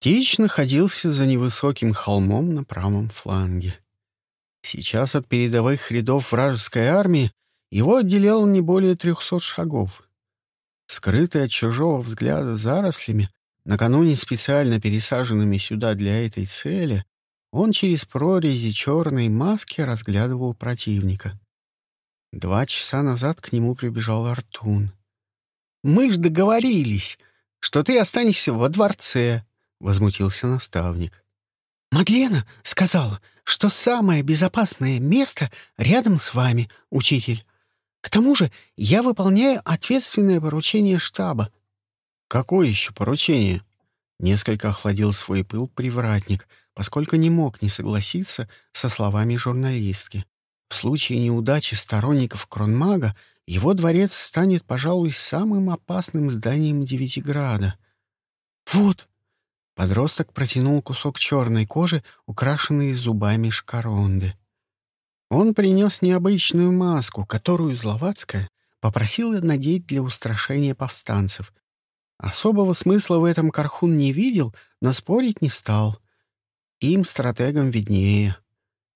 Тич находился за невысоким холмом на правом фланге. Сейчас от передовых рядов вражеской армии его отделяло не более трехсот шагов. Скрытый от чужого взгляда зарослями, накануне специально пересаженными сюда для этой цели, он через прорези черной маски разглядывал противника. Два часа назад к нему прибежал Артун. «Мы ж договорились, что ты останешься во дворце», — возмутился наставник. «Мадлена сказала, что самое безопасное место рядом с вами, учитель. К тому же я выполняю ответственное поручение штаба». «Какое еще поручение?» Несколько охладил свой пыл привратник, поскольку не мог не согласиться со словами журналистки. В случае неудачи сторонников Кронмага его дворец станет, пожалуй, самым опасным зданием Девятиграда. «Вот!» — подросток протянул кусок черной кожи, украшенный зубами шкаронды. Он принес необычную маску, которую Зловацкая попросила надеть для устрашения повстанцев, Особого смысла в этом Кархун не видел, но спорить не стал. Им, стратегам, виднее.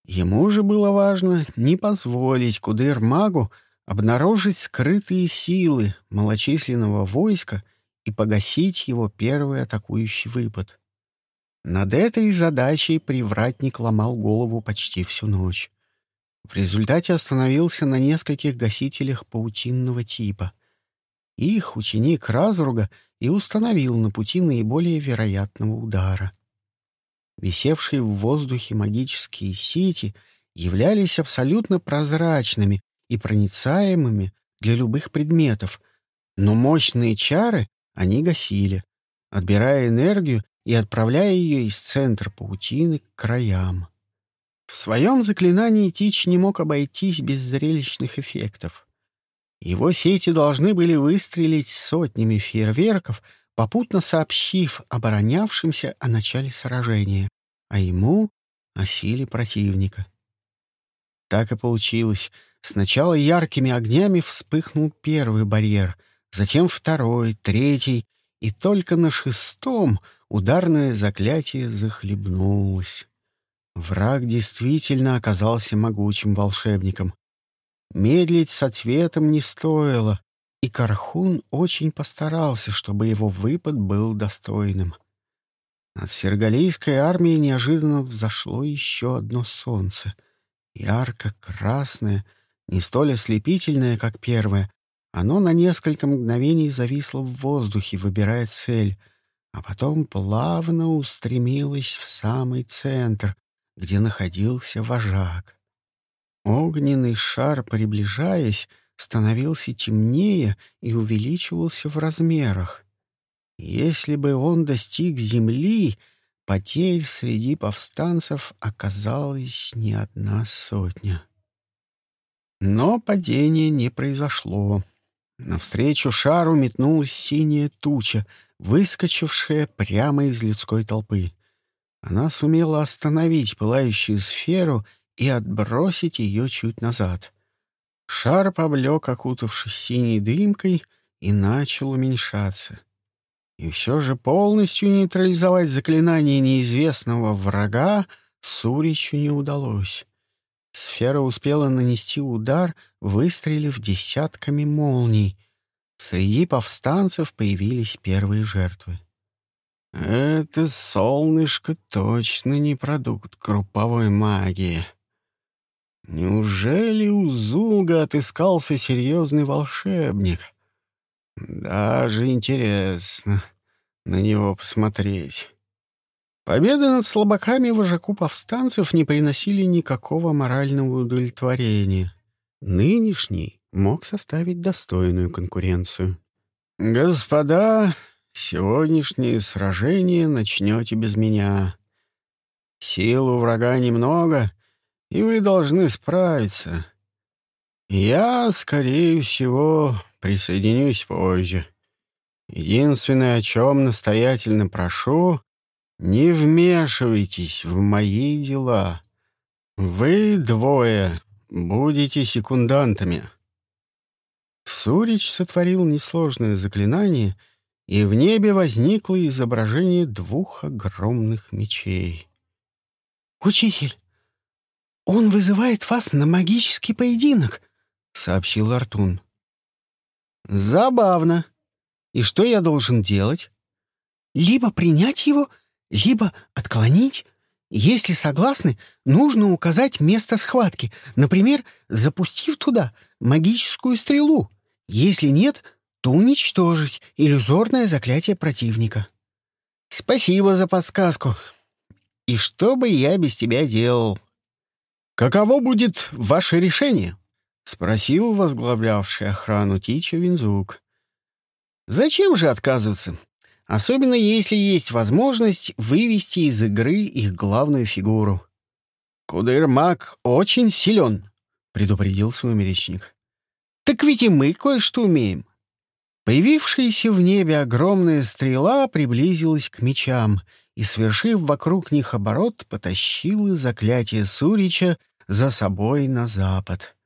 Ему же было важно не позволить Кудыр-магу обнаружить скрытые силы малочисленного войска и погасить его первый атакующий выпад. Над этой задачей привратник ломал голову почти всю ночь. В результате остановился на нескольких гасителях паутинного типа. Их ученик Разруга и установил на пути наиболее вероятного удара. Висевшие в воздухе магические сети являлись абсолютно прозрачными и проницаемыми для любых предметов, но мощные чары они гасили, отбирая энергию и отправляя ее из центра паутины к краям. В своем заклинании Тич не мог обойтись без зрелищных эффектов. Его сети должны были выстрелить сотнями фейерверков, попутно сообщив оборонявшимся о начале сражения, а ему — о силе противника. Так и получилось. Сначала яркими огнями вспыхнул первый барьер, затем второй, третий, и только на шестом ударное заклятие захлебнулось. Враг действительно оказался могучим волшебником. Медлить с ответом не стоило, и Кархун очень постарался, чтобы его выпад был достойным. Над сергалийской армией неожиданно взошло еще одно солнце. Ярко-красное, не столь ослепительное, как первое. Оно на несколько мгновений зависло в воздухе, выбирая цель, а потом плавно устремилось в самый центр, где находился вожак. Огненный шар, приближаясь, становился темнее и увеличивался в размерах. Если бы он достиг земли, потерь среди повстанцев оказалась не одна сотня. Но падение не произошло. Навстречу шару метнулась синяя туча, выскочившая прямо из людской толпы. Она сумела остановить пылающую сферу и отбросить ее чуть назад. Шар поблек, окутавшись синей дымкой, и начал уменьшаться. И все же полностью нейтрализовать заклинание неизвестного врага Суричу не удалось. Сфера успела нанести удар, выстрелив десятками молний. Среди повстанцев появились первые жертвы. «Это солнышко точно не продукт групповой магии», Неужели у Зулга отыскался серьезный волшебник? Даже интересно на него посмотреть. Победы над слабаками вожаку повстанцев не приносили никакого морального удовлетворения. Нынешний мог составить достойную конкуренцию. «Господа, сегодняшнее сражение начнете без меня. Сил у врага немного — и вы должны справиться. Я, скорее всего, присоединюсь позже. Единственное, о чем настоятельно прошу, не вмешивайтесь в мои дела. Вы двое будете секундантами. Сурич сотворил несложное заклинание и в небе возникло изображение двух огромных мечей. «Учитель, он вызывает вас на магический поединок», — сообщил Артун. «Забавно. И что я должен делать?» «Либо принять его, либо отклонить. Если согласны, нужно указать место схватки, например, запустив туда магическую стрелу. Если нет, то уничтожить иллюзорное заклятие противника. Спасибо за подсказку. И что бы я без тебя делал? Каково будет ваше решение? Спросил возглавлявший охрану Тича Винзук. Зачем же отказываться? Особенно если есть возможность вывести из игры их главную фигуру. «Кудырмак очень силен», — предупредил сумеречник. «Так ведь и мы кое-что умеем». Появившаяся в небе огромная стрела приблизилась к мечам и, свершив вокруг них оборот, потащила заклятие Сурича за собой на запад.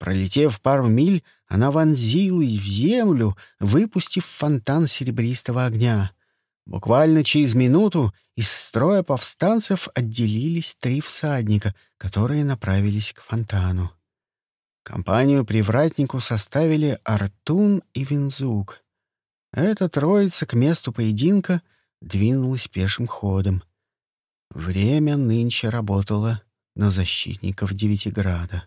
Пролетев пару миль, она вонзилась в землю, выпустив фонтан серебристого огня. Буквально через минуту из строя повстанцев отделились три всадника, которые направились к фонтану. Компанию привратнику составили Артун и Винзук. Эта троица к месту поединка двинулась пешим ходом. Время нынче работало на защитников Девятиграда.